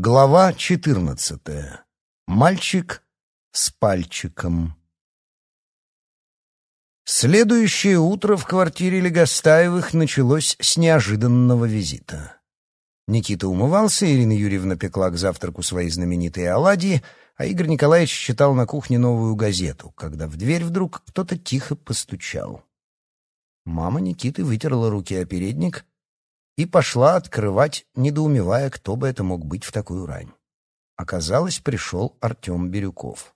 Глава четырнадцатая. Мальчик с пальчиком. Следующее утро в квартире Легостаевых началось с неожиданного визита. Никита умывался, Ирина Юрьевна пекла к завтраку свои знаменитые оладьи, а Игорь Николаевич читал на кухне новую газету, когда в дверь вдруг кто-то тихо постучал. Мама Никиты вытерла руки о передник и пошла открывать, недоумевая, кто бы это мог быть в такую рань. Оказалось, пришел Артем Бирюков.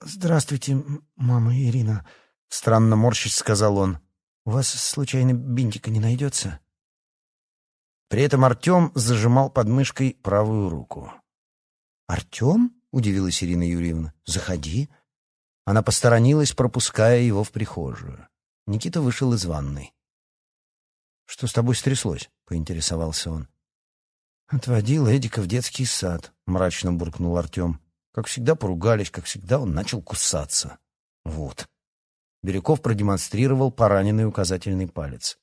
«Здравствуйте, мама Ирина», — странно морщись сказал он. «У вас, случайно, бинтика не найдется?» При этом Артем зажимал под мышкой правую руку. «Артем?» — удивилась Ирина Юрьевна. «Заходи». Она посторонилась, пропуская его в прихожую. Никита вышел из ванной. «Что с тобой стряслось?» — поинтересовался он. «Отводил Эдика в детский сад», — мрачно буркнул Артем. Как всегда поругались, как всегда он начал кусаться. Вот. Бирюков продемонстрировал пораненный указательный палец.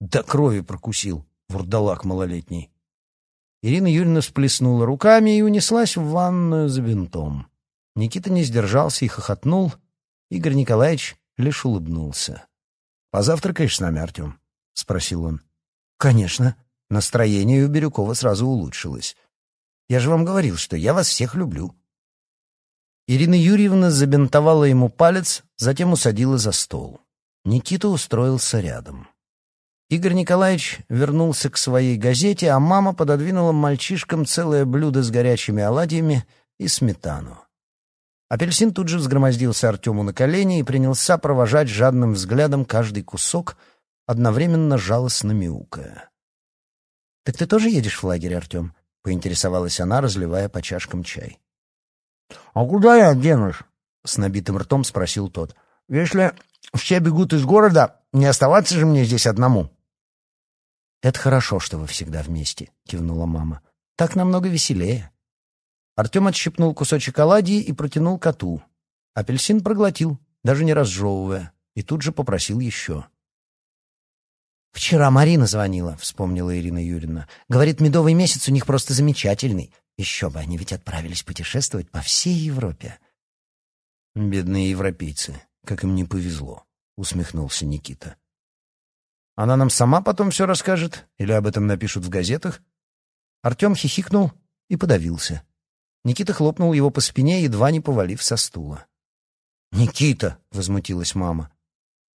До крови прокусил, вурдалак малолетний. Ирина Юрьевна всплеснула руками и унеслась в ванную за бинтом. Никита не сдержался и хохотнул. Игорь Николаевич лишь улыбнулся. «Позавтракаешь с нами, Артем?» — спросил он. «Конечно». Настроение у Бирюкова сразу улучшилось. «Я же вам говорил, что я вас всех люблю». Ирина Юрьевна забинтовала ему палец, затем усадила за стол. Никита устроился рядом. Игорь Николаевич вернулся к своей газете, а мама пододвинула мальчишкам целое блюдо с горячими оладьями и сметану. Апельсин тут же взгромоздился Артему на колени и принялся провожать жадным взглядом каждый кусок — одновременно жалостно мяукая. «Так ты тоже едешь в лагерь, Артем?» — поинтересовалась она, разливая по чашкам чай. «А куда я денусь?» — с набитым ртом спросил тот. «Если все бегут из города, не оставаться же мне здесь одному». «Это хорошо, что вы всегда вместе», — кивнула мама. «Так намного веселее». Артем отщипнул кусочек оладьи и протянул коту. Апельсин проглотил, даже не разжевывая, и тут же попросил еще. «Вчера Марина звонила», — вспомнила Ирина Юрьевна. «Говорит, медовый месяц у них просто замечательный. Еще бы, они ведь отправились путешествовать по всей Европе». «Бедные европейцы, как им не повезло», — усмехнулся Никита. «Она нам сама потом все расскажет? Или об этом напишут в газетах?» Артем хихикнул и подавился. Никита хлопнул его по спине, едва не повалив со стула. «Никита!» — возмутилась мама.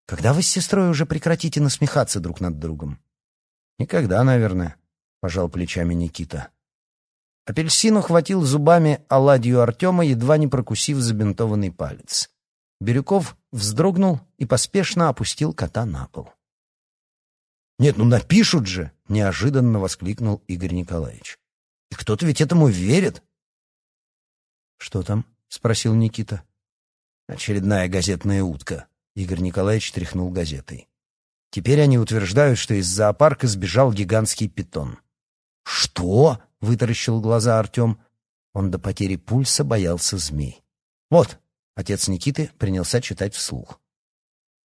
Когда вы с сестрой уже прекратите насмехаться друг над другом? Никогда, наверное, пожал плечами Никита. Апельсин ухватил зубами оладью Артема, едва не прокусив забинтованный палец. Бирюков вздрогнул и поспешно опустил кота на пол. «Нет, ну напишут же!» — неожиданно воскликнул Игорь Николаевич. «И кто-то ведь этому верит!» «Что там?» — спросил Никита. «Очередная газетная утка», Игорь Николаевич тряхнул газетой. Теперь они утверждают, что из зоопарка сбежал гигантский питон. «Что?» — вытаращил глаза Артем. Он до потери пульса боялся змей. «Вот», — отец Никиты принялся читать вслух.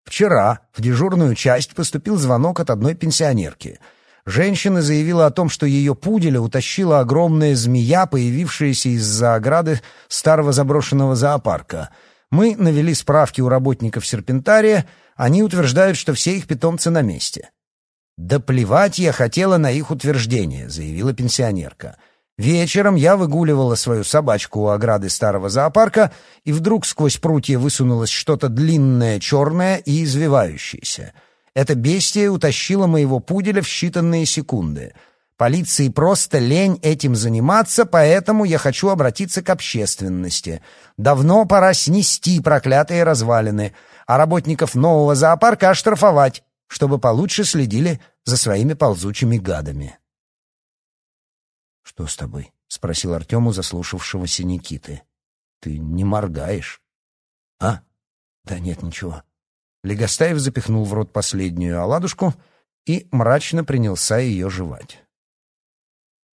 «Вчера в дежурную часть поступил звонок от одной пенсионерки. Женщина заявила о том, что ее пуделя утащила огромная змея, появившаяся из-за ограды старого заброшенного зоопарка — мы навели справки у работников серпентария, они утверждают, что все их питомцы на месте. «Да плевать я хотела на их утверждение», — заявила пенсионерка. Вечером я выгуливала свою собачку у ограды старого зоопарка, и вдруг сквозь прутья высунулось что-то длинное, черное и извивающееся. Это бестие утащило моего пуделя в считанные секунды — Полиции просто лень этим заниматься, поэтому я хочу обратиться к общественности. Давно пора снести проклятые развалины, а работников нового зоопарка оштрафовать, чтобы получше следили за своими ползучими гадами. «Что с тобой?» — спросил Артему, заслушавшегося Никиты. «Ты не моргаешь?» «А? Да нет, ничего». Легостаев запихнул в рот последнюю оладушку и мрачно принялся ее жевать.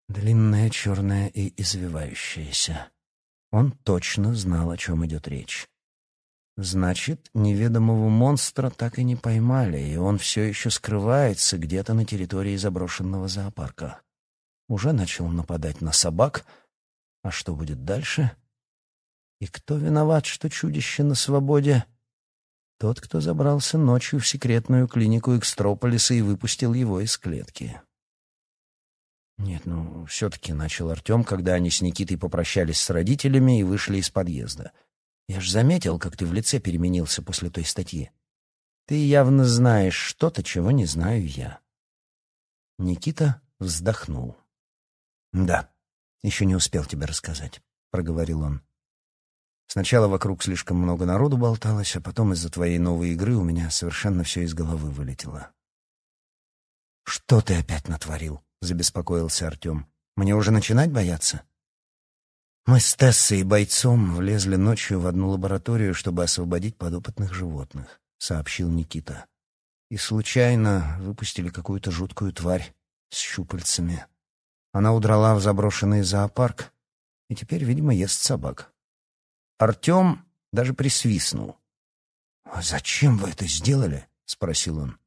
Длинная, черная и извивающаяся. Он точно знал, о чем идет речь. Значит, неведомого монстра так и не поймали, и он все еще скрывается где-то на территории заброшенного зоопарка. уже начал нападать на собак. А что будет дальше? И кто виноват, что чудище на свободе? Тот, кто забрался ночью в секретную клинику Экстрополиса и выпустил его из клетки. Нет, ну, все-таки начал Артем, когда они с Никитой попрощались с родителями и вышли из подъезда. Я ж заметил, как ты в лице переменился после той статьи. Ты явно знаешь что-то, чего не знаю я. Никита вздохнул. «Да, еще не успел тебе рассказать», — проговорил он. «Сначала вокруг слишком много народу болталось, а потом из-за твоей новой игры у меня совершенно все из головы вылетело». «Что ты опять натворил?» — забеспокоился Артем. «Мне уже начинать бояться?» Мы с Тессой и бойцом влезли ночью в одну лабораторию, чтобы освободить подопытных животных, — сообщил Никита. И случайно выпустили какую-то жуткую тварь с щупальцами. Она удрала в заброшенный зоопарк и теперь, видимо, ест собак. Артем даже присвистнул. «А зачем вы это сделали?» — спросил он.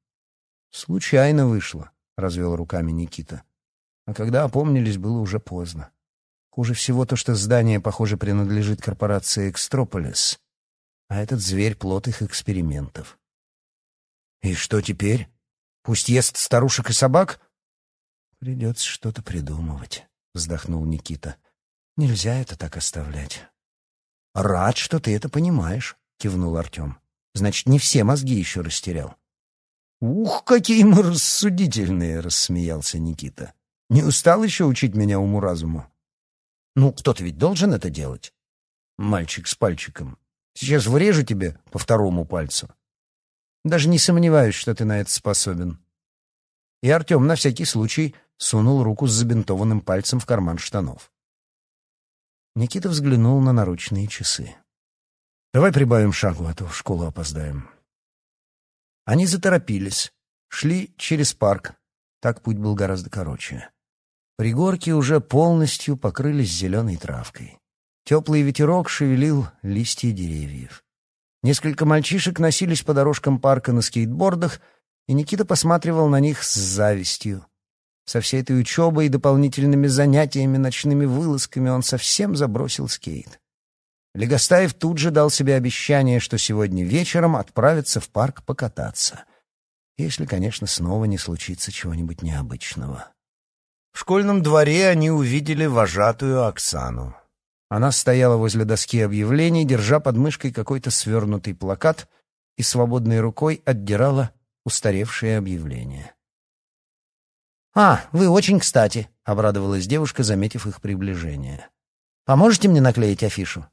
«Случайно вышло», — развел руками Никита. А когда опомнились, было уже поздно. Хуже всего то, что здание, похоже, принадлежит корпорации «Экстрополис», а этот зверь — плод их экспериментов. «И что теперь? Пусть ест старушек и собак?» «Придется что-то придумывать», — вздохнул Никита. «Нельзя это так оставлять». «Рад, что ты это понимаешь», — кивнул Артем. «Значит, не все мозги еще растерял». «Ух, какие мы рассудительные!» — рассмеялся Никита. «Не устал еще учить меня уму-разуму?» «Ну, кто-то ведь должен это делать?» «Мальчик с пальчиком. Сейчас врежу тебе по второму пальцу». «Даже не сомневаюсь, что ты на это способен». И Артем на всякий случай сунул руку с забинтованным пальцем в карман штанов. Никита взглянул на наручные часы. «Давай прибавим шагу, а то в школу опоздаем». Они заторопились, шли через парк. Так путь был гораздо короче. Пригорки уже полностью покрылись зеленой травкой. Теплый ветерок шевелил листья деревьев. Несколько мальчишек носились по дорожкам парка на скейтбордах, и Никита посматривал на них с завистью. Со всей этой учебой и дополнительными занятиями, ночными вылазками он совсем забросил скейт. Легостаев тут же дал себе обещание, что сегодня вечером отправится в парк покататься. Если, конечно, снова не случится чего-нибудь необычного. В школьном дворе они увидели вожатую Оксану. Она стояла возле доски объявлений, держа под мышкой какой-то свернутый плакат и свободной рукой отдирала устаревшие объявления. «А, вы очень кстати», — обрадовалась девушка, заметив их приближение. «Поможете мне наклеить афишу?»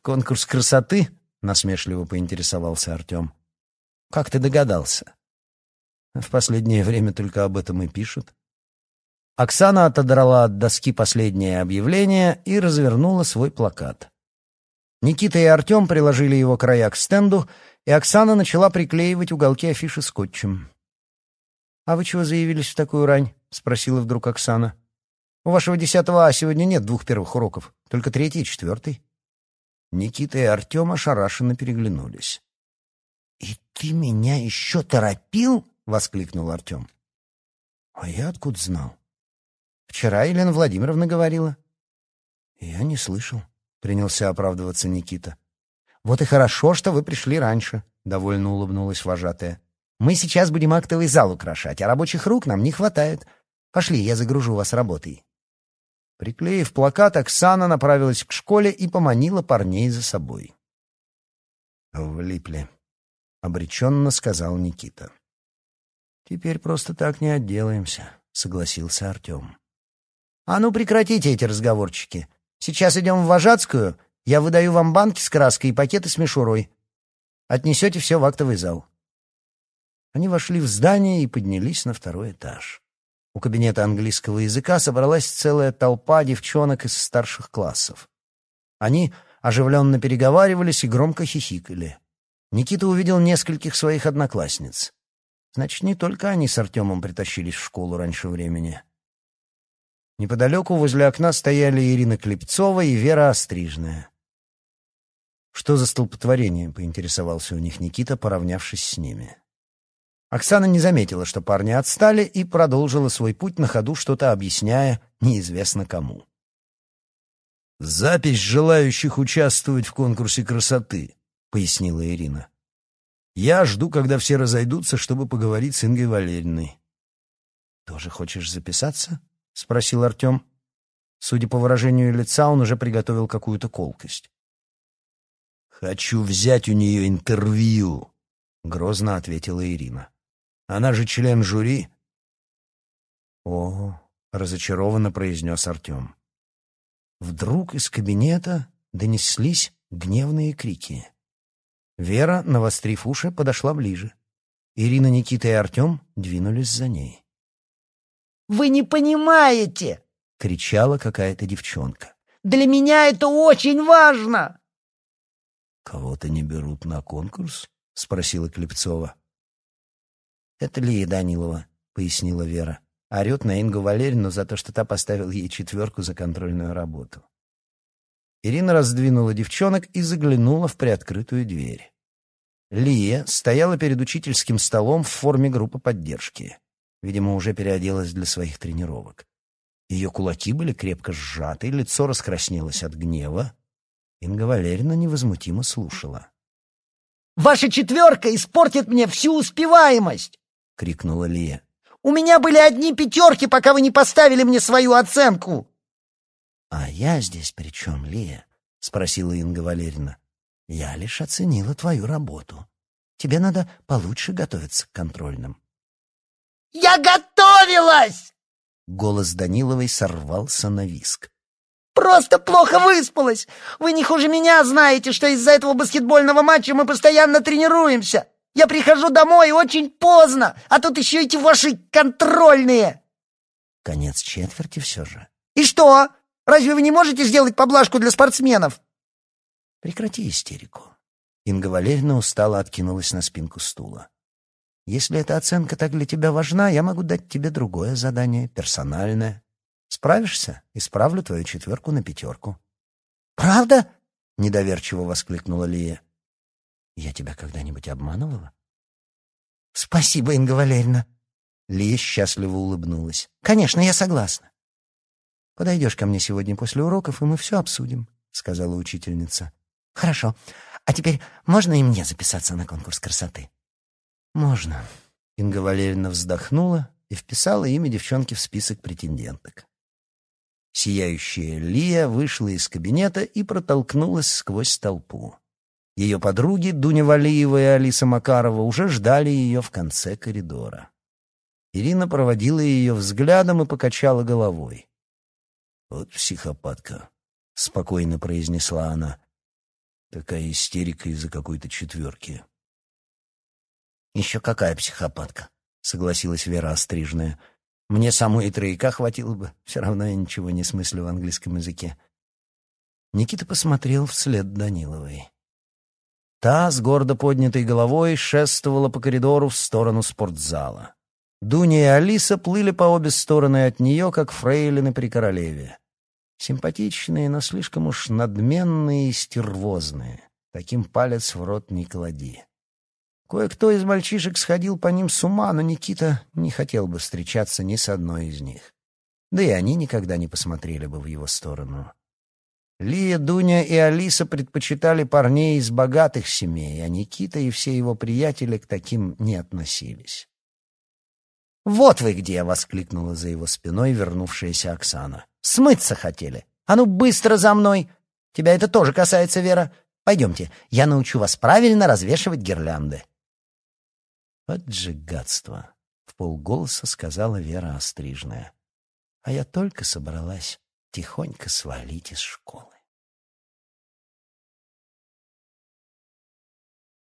«Конкурс красоты?» — насмешливо поинтересовался Артем. «Как ты догадался?» «В последнее время только об этом и пишут». Оксана отодрала от доски последнее объявление и развернула свой плакат. Никита и Артем приложили его края к стенду, и Оксана начала приклеивать уголки афиши скотчем. «А вы чего заявились в такую рань?» — спросила вдруг Оксана. «У вашего десятого А сегодня нет двух первых уроков, только третий и четвертый». Никита и Артем ошарашенно переглянулись. «И ты меня еще торопил?» — воскликнул Артем. «А я откуда знал?» «Вчера Елена Владимировна говорила». «Я не слышал», — принялся оправдываться Никита. «Вот и хорошо, что вы пришли раньше», — довольно улыбнулась вожатая. Мы сейчас будем актовый зал украшать, а рабочих рук нам не хватает. Пошли, я загружу вас работой». Приклеив плакат, Оксана направилась к школе и поманила парней за собой. «Влипли», — обреченно сказал Никита. «Теперь просто так не отделаемся», — согласился Артем. «А ну прекратите эти разговорчики. Сейчас идем в Вожатскую, я выдаю вам банки с краской и пакеты с мишурой. Отнесете все в актовый зал. Они вошли в здание и поднялись на второй этаж. У кабинета английского языка собралась целая толпа девчонок из старших классов. Они оживленно переговаривались и громко хихикали. Никита увидел нескольких своих одноклассниц. Значит, не только они с Артемом притащились в школу раньше времени. Неподалеку возле окна стояли Ирина Клепцова и Вера Острижная. «Что за столпотворение?» — поинтересовался у них Никита, поравнявшись с ними. Оксана не заметила, что парни отстали, и продолжила свой путь на ходу, что-то объясняя неизвестно кому. «Запись желающих участвовать в конкурсе красоты», — пояснила Ирина. «Я жду, когда все разойдутся, чтобы поговорить с Ингой Валерьевной». «Тоже хочешь записаться?» — спросил Артем. Судя по выражению лица, он уже приготовил какую-то колкость. «Хочу взять у нее интервью», — грозно ответила Ирина. «Она же член жюри». «О, — разочарованно произнес Артем. Вдруг из кабинета донеслись гневные крики. Вера, навострив уши, подошла ближе. Ирина, Никита и Артем двинулись за ней. «Вы не понимаете!» — кричала какая-то девчонка. «Для меня это очень важно!» «Кого-то не берут на конкурс?» — спросила Клепцова. «Это Лия Данилова», — пояснила Вера. Орет на Ингу Валерьевну за то, что та поставил ей четверку за контрольную работу. Ирина раздвинула девчонок и заглянула в приоткрытую дверь. Лия стояла перед учительским столом в форме группы поддержки. Видимо, уже переоделась для своих тренировок. Ее кулаки были крепко сжаты, лицо раскраснелось от гнева. Инга Валерьевна невозмутимо слушала. «Ваша четверка испортит мне всю успеваемость!» — крикнула Лия. У меня были одни пятерки, пока вы не поставили мне свою оценку. — А я здесь при чем, Лия? — спросила Инга Валерьевна. — Я лишь оценила твою работу. Тебе надо получше готовиться к контрольным. — Я готовилась! Голос Даниловой сорвался на виск. Просто плохо выспалась. Вы не хуже меня знаете, что из-за этого баскетбольного матча мы постоянно тренируемся. Я прихожу домой очень поздно, а тут еще эти ваши контрольные!» Конец четверти все же. «И что? Разве вы не можете сделать поблажку для спортсменов?» «Прекрати истерику». Инга Валерьевна устало откинулась на спинку стула. «Если эта оценка так для тебя важна, я могу дать тебе другое задание, персональное. Справишься? Исправлю твою четверку на пятерку». «Правда?» — недоверчиво воскликнула Лия. Я тебя когда-нибудь обманывала? Спасибо, Инга Валерьевна. Лия счастливо улыбнулась. Конечно, я согласна. Подойдешь ко мне сегодня после уроков, и мы все обсудим, сказала учительница. Хорошо. А теперь можно и мне записаться на конкурс красоты? Можно. Инга Валерьевна вздохнула и вписала имя девчонки в список претенденток. Сияющая Лия вышла из кабинета и протолкнулась сквозь толпу. Ее подруги Дуня Валиева и Алиса Макарова уже ждали ее в конце коридора. Ирина проводила ее взглядом и покачала головой. «Вот психопатка», — спокойно произнесла она. «Такая истерика из-за какой-то четверки». «Еще какая психопатка», — согласилась Вера Острижная. «Мне самой и трояка хватило бы. Все равно я ничего не смыслю в английском языке». Никита посмотрел вслед Даниловой. Та с гордо поднятой головой шествовала по коридору в сторону спортзала. Дуня и Алиса плыли по обе стороны от нее, как фрейлины при королеве. Симпатичные, но слишком уж надменные и стервозные. Таким палец в рот не клади. Кое-кто из мальчишек сходил по ним с ума, но Никита не хотел бы встречаться ни с одной из них. Да и они никогда не посмотрели бы в его сторону. Лия, Дуня и Алиса предпочитали парней из богатых семей, а Никита и все его приятели к таким не относились. «Вот вы где!» — воскликнула за его спиной вернувшаяся Оксана. «Смыться хотели! А ну быстро за мной! Тебя это тоже касается, Вера. Пойдемте, я научу вас правильно развешивать гирлянды». «Вот же гадство!» — в полголоса сказала Вера Острижная. «А я только собралась тихонько свалить из школы.